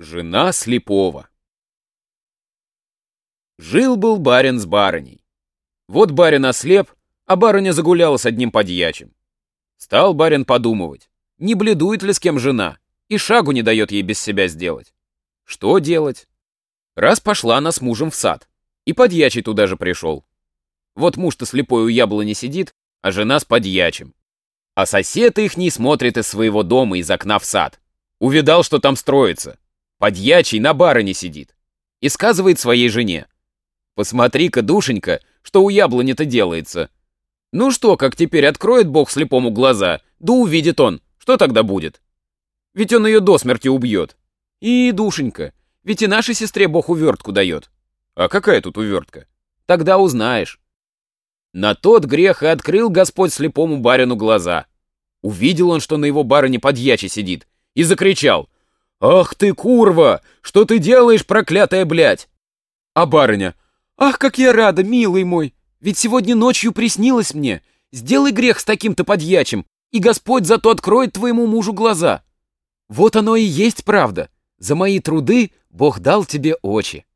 Жена слепого. Жил-был барин с барыней. Вот барин ослеп, а барыня загуляла с одним подьячим. Стал барин подумывать, не бледует ли с кем жена, и шагу не дает ей без себя сделать. Что делать? Раз пошла она с мужем в сад, и подьячий туда же пришел. Вот муж-то слепой у яблони сидит, а жена с подьячим. А сосед их не смотрит из своего дома из окна в сад. Увидал, что там строится. Подьячий на барыне сидит. И сказывает своей жене. Посмотри-ка, душенька, что у яблони-то делается. Ну что, как теперь откроет Бог слепому глаза, да увидит он, что тогда будет? Ведь он ее до смерти убьет. И, душенька, ведь и нашей сестре Бог увертку дает. А какая тут увертка? Тогда узнаешь. На тот грех и открыл Господь слепому барину глаза. Увидел он, что на его барыне подьячий сидит, и закричал — «Ах ты, курва! Что ты делаешь, проклятая блядь?» А барыня. «Ах, как я рада, милый мой! Ведь сегодня ночью приснилось мне. Сделай грех с таким-то подьячим, и Господь зато откроет твоему мужу глаза. Вот оно и есть правда. За мои труды Бог дал тебе очи».